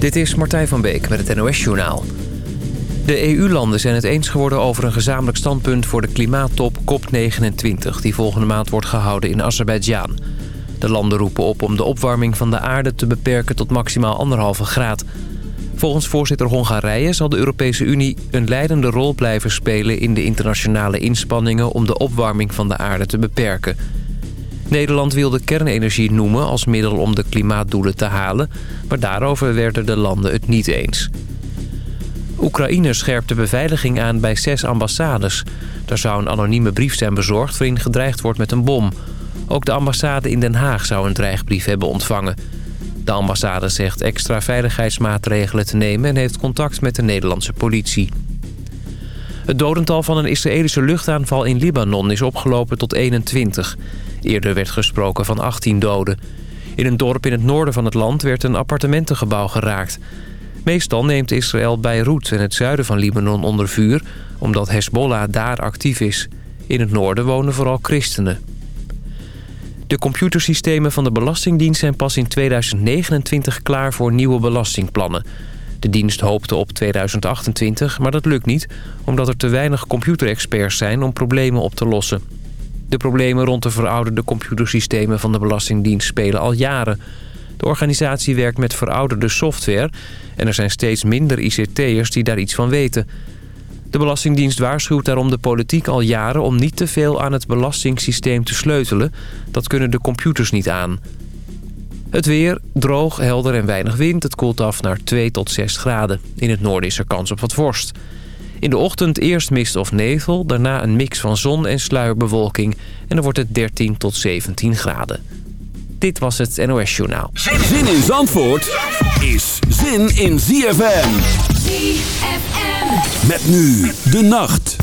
Dit is Martijn van Beek met het NOS-journaal. De EU-landen zijn het eens geworden over een gezamenlijk standpunt... voor de klimaattop COP29, die volgende maand wordt gehouden in Azerbeidzjan. De landen roepen op om de opwarming van de aarde te beperken tot maximaal anderhalve graad. Volgens voorzitter Hongarije zal de Europese Unie een leidende rol blijven spelen... in de internationale inspanningen om de opwarming van de aarde te beperken... Nederland wilde kernenergie noemen als middel om de klimaatdoelen te halen... maar daarover werden de landen het niet eens. Oekraïne scherpt de beveiliging aan bij zes ambassades. Daar zou een anonieme brief zijn bezorgd waarin gedreigd wordt met een bom. Ook de ambassade in Den Haag zou een dreigbrief hebben ontvangen. De ambassade zegt extra veiligheidsmaatregelen te nemen... en heeft contact met de Nederlandse politie. Het dodental van een Israëlische luchtaanval in Libanon is opgelopen tot 21. Eerder werd gesproken van 18 doden. In een dorp in het noorden van het land werd een appartementengebouw geraakt. Meestal neemt Israël Beirut en het zuiden van Libanon onder vuur... omdat Hezbollah daar actief is. In het noorden wonen vooral christenen. De computersystemen van de Belastingdienst zijn pas in 2029 klaar voor nieuwe belastingplannen. De dienst hoopte op 2028, maar dat lukt niet... omdat er te weinig computerexperts zijn om problemen op te lossen. De problemen rond de verouderde computersystemen van de Belastingdienst spelen al jaren. De organisatie werkt met verouderde software... en er zijn steeds minder ICT'ers die daar iets van weten. De Belastingdienst waarschuwt daarom de politiek al jaren... om niet te veel aan het belastingssysteem te sleutelen. Dat kunnen de computers niet aan. Het weer, droog, helder en weinig wind. Het koelt af naar 2 tot 6 graden. In het noorden is er kans op wat vorst. In de ochtend eerst mist of nevel, daarna een mix van zon en sluierbewolking. En dan wordt het 13 tot 17 graden. Dit was het NOS Journaal. Zin in Zandvoort is zin in ZFM. ZFM. Met nu de nacht.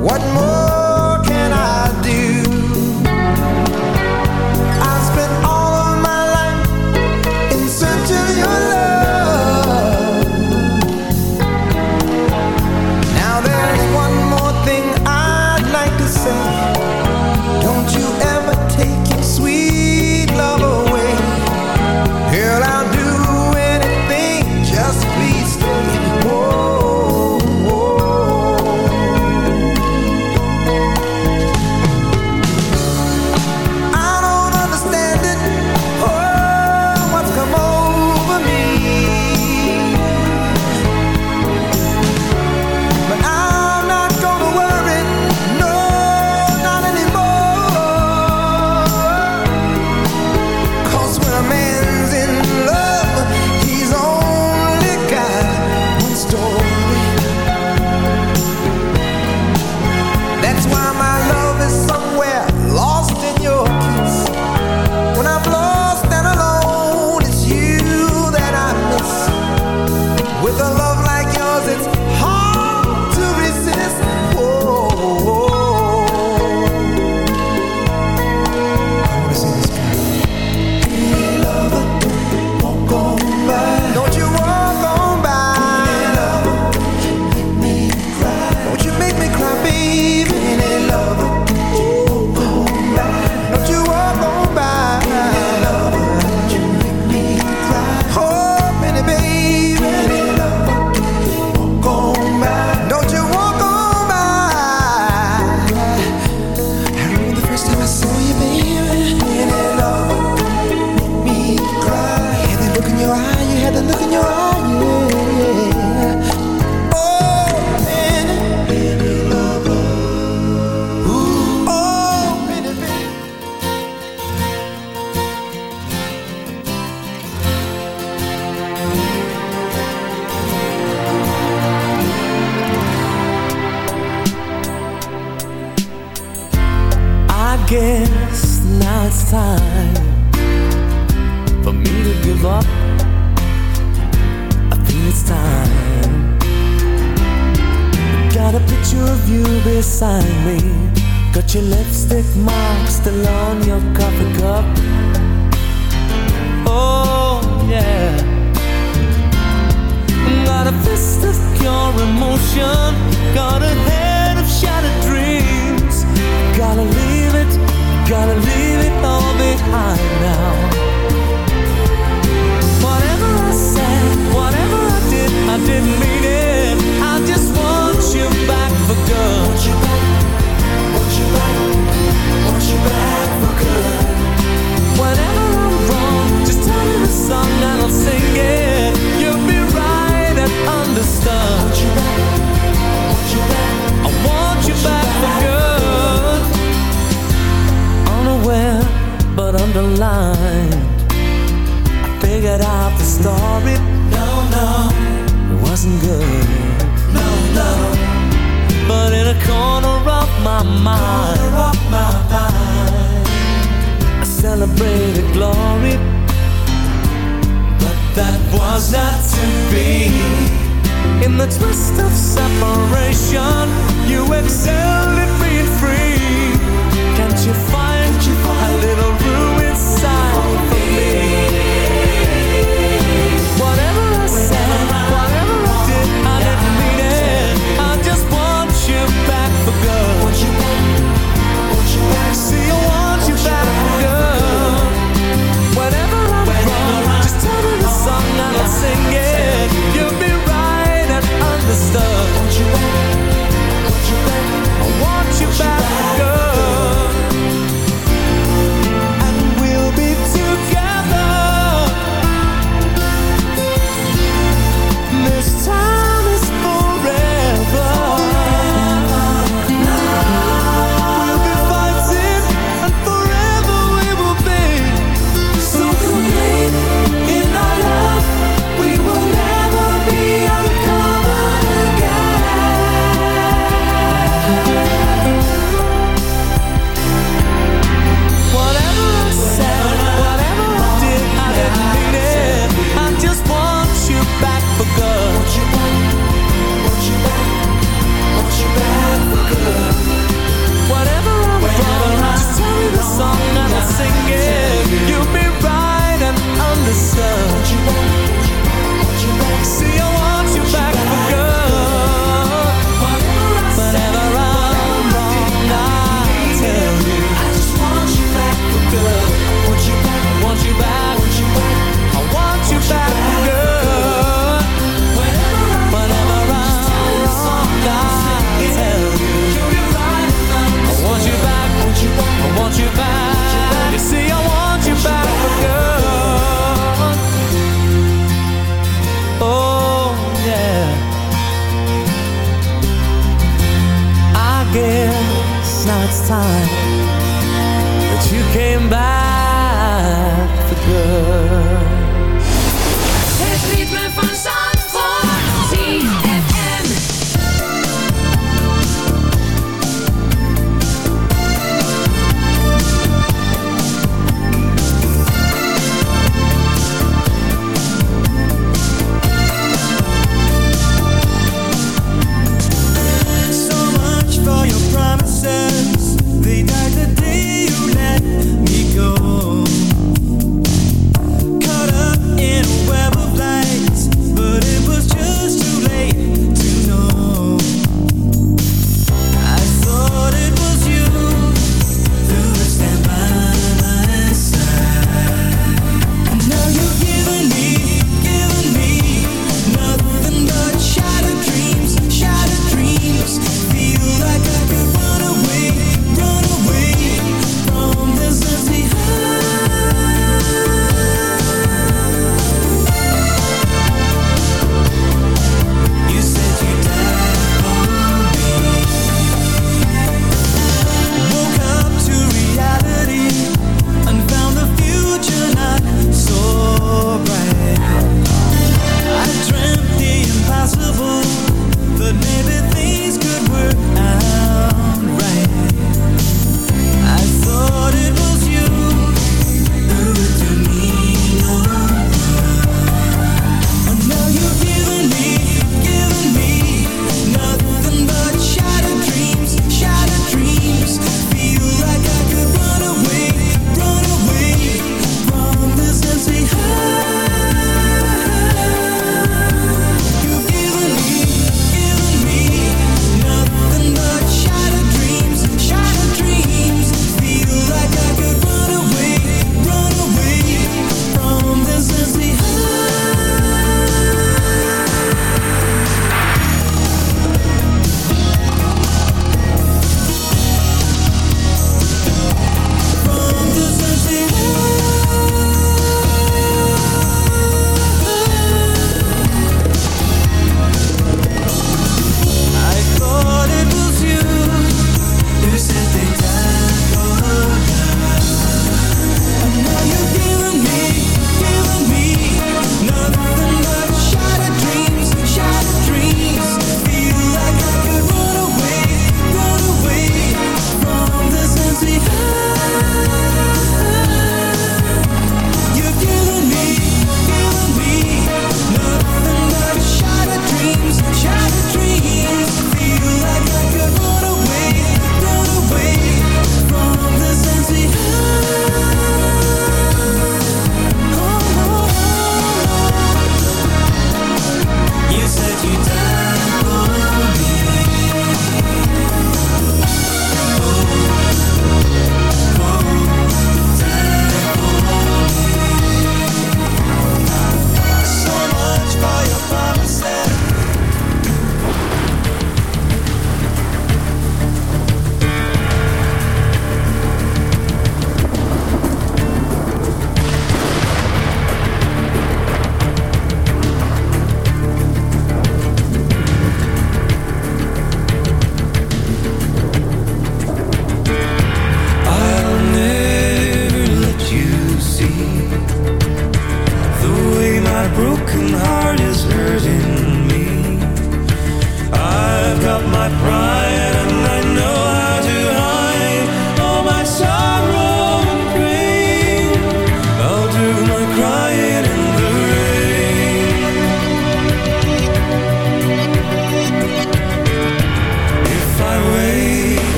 One more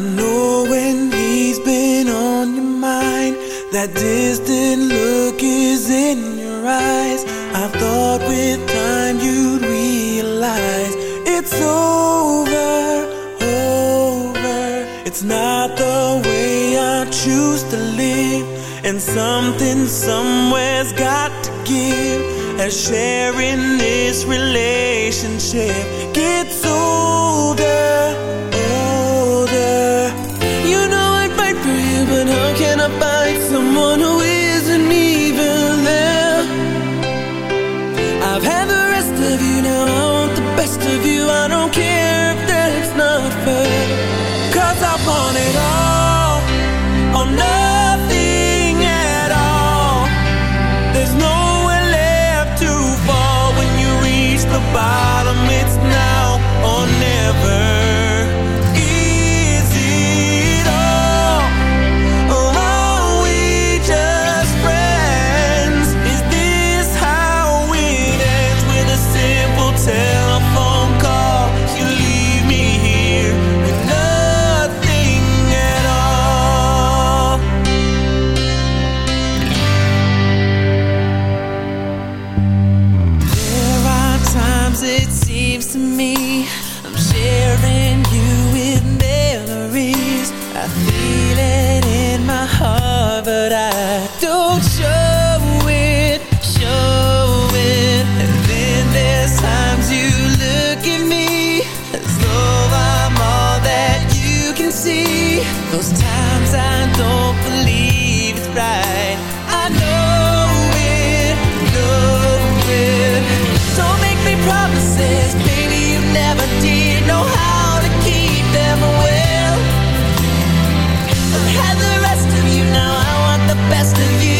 I know when he's been on your mind, that distant look is in your eyes. I thought with time you'd realize it's over, over. It's not the way I choose to live, and something somewhere's got to give. As sharing this relationship gets older To find someone who isn't even there? I've had the rest of you, now I want the best of you, I don't care best of you.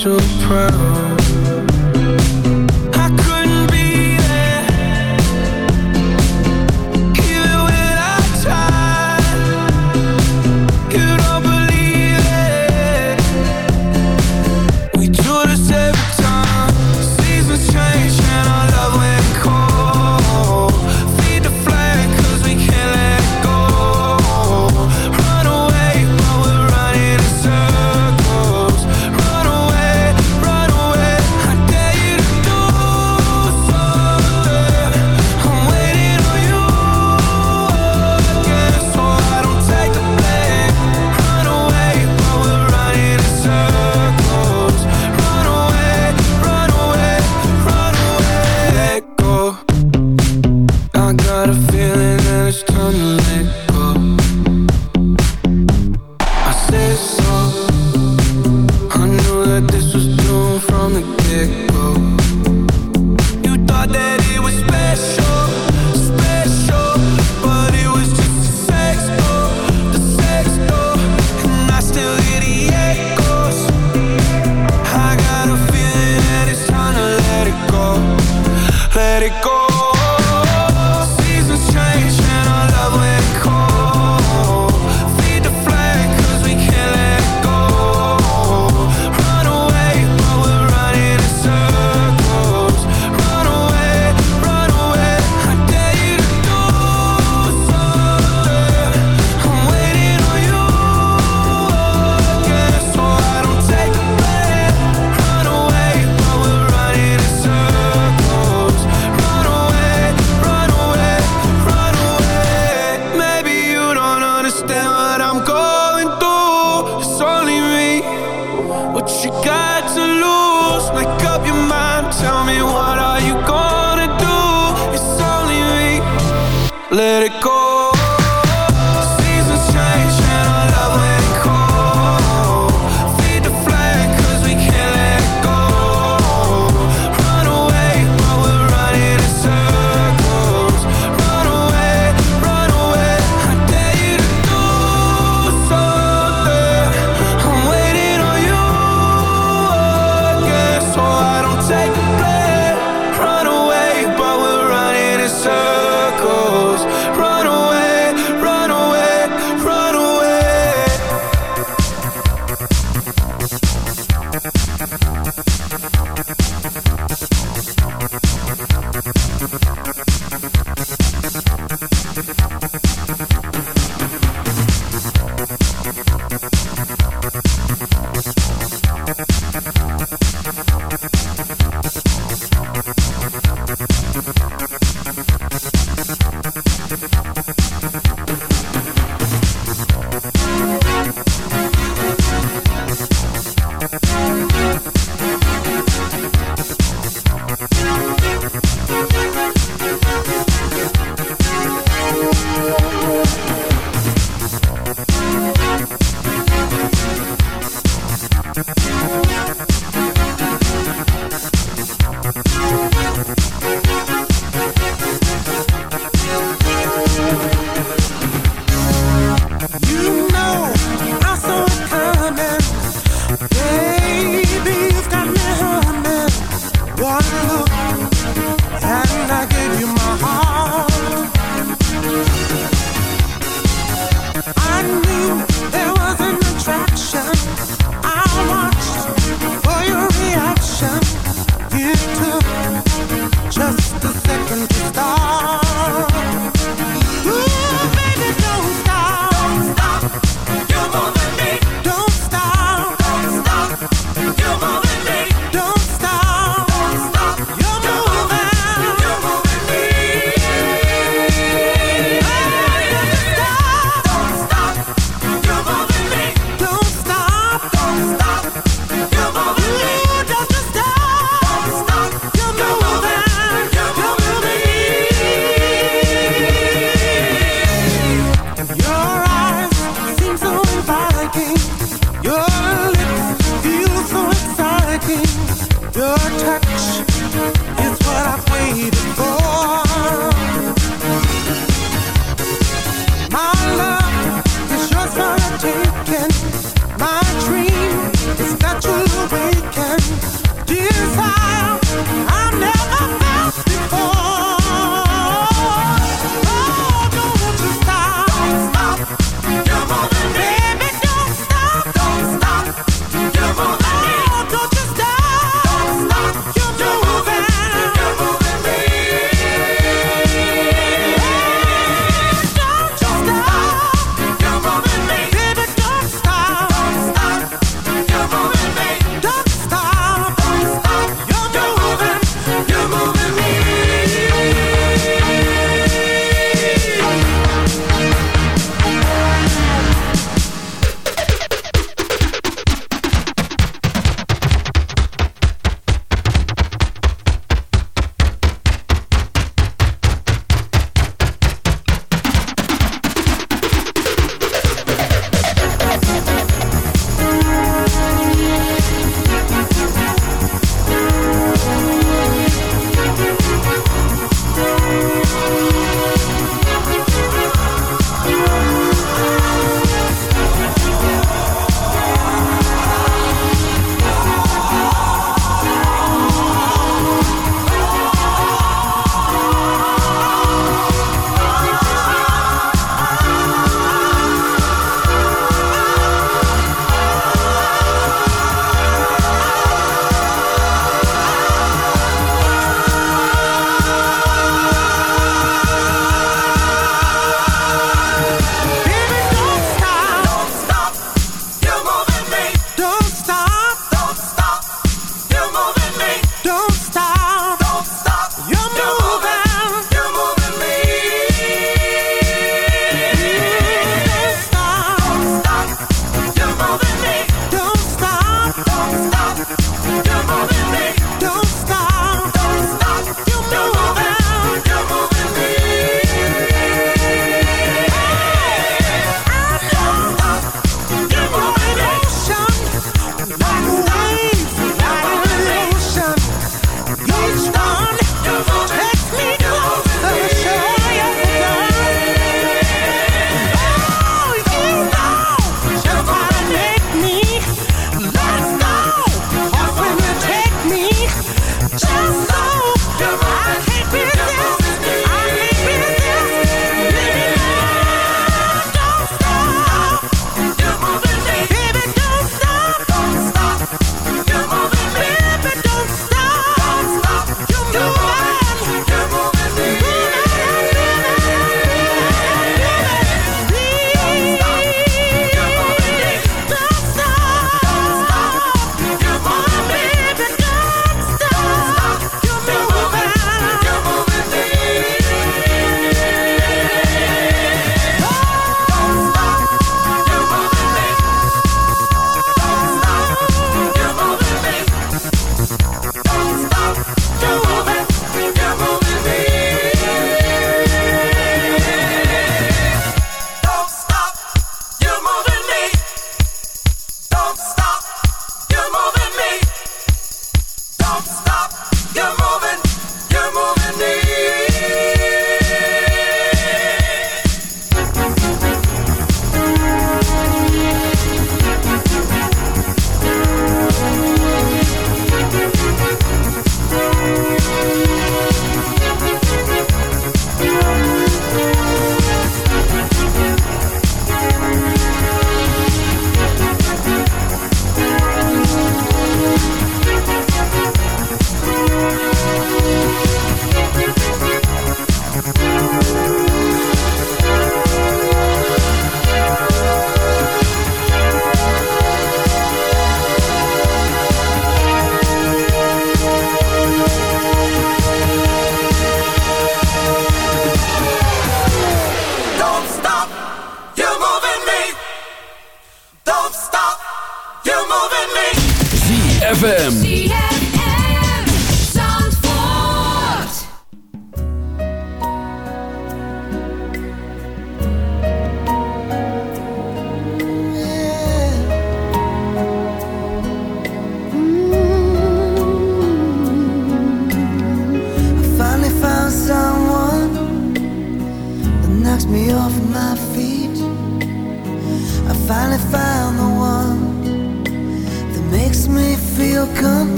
So proud.